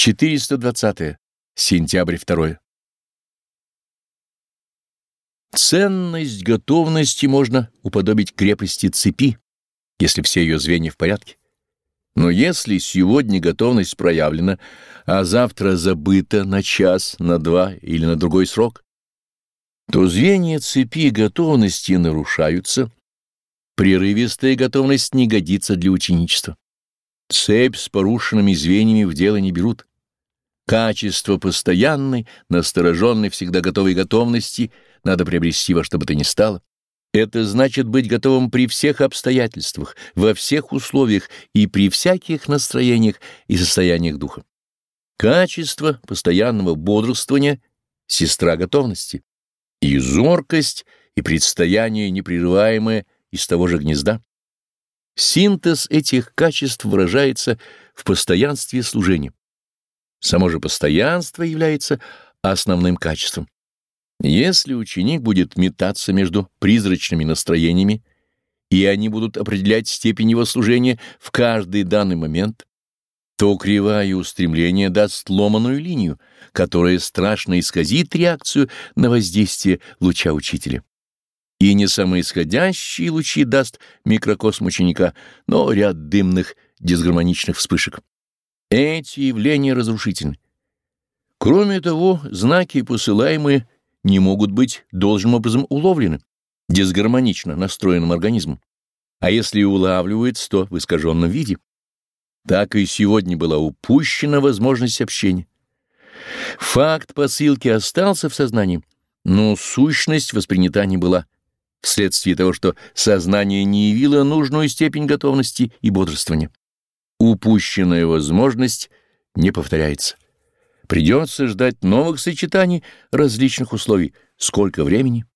420. Сентябрь 2. Ценность готовности можно уподобить крепости цепи, если все ее звенья в порядке. Но если сегодня готовность проявлена, а завтра забыта на час, на два или на другой срок, то звенья цепи готовности нарушаются, прерывистая готовность не годится для ученичества. Цепь с порушенными звеньями в дело не берут. Качество постоянной, настороженной, всегда готовой готовности надо приобрести во что бы то ни стало. Это значит быть готовым при всех обстоятельствах, во всех условиях и при всяких настроениях и состояниях духа. Качество постоянного бодрствования — сестра готовности, и зоркость, и предстояние непрерываемое из того же гнезда. Синтез этих качеств выражается в постоянстве служения. Само же постоянство является основным качеством. Если ученик будет метаться между призрачными настроениями, и они будут определять степень его служения в каждый данный момент, то кривая устремление даст ломаную линию, которая страшно исказит реакцию на воздействие луча учителя и не самоисходящие лучи даст микрокосм ученика, но ряд дымных дисгармоничных вспышек. Эти явления разрушительны. Кроме того, знаки, посылаемые, не могут быть должным образом уловлены, дисгармонично настроенным организмом. А если и улавливается, то в искаженном виде. Так и сегодня была упущена возможность общения. Факт посылки остался в сознании, но сущность воспринята не была вследствие того, что сознание не явило нужную степень готовности и бодрствования. Упущенная возможность не повторяется. Придется ждать новых сочетаний различных условий. Сколько времени?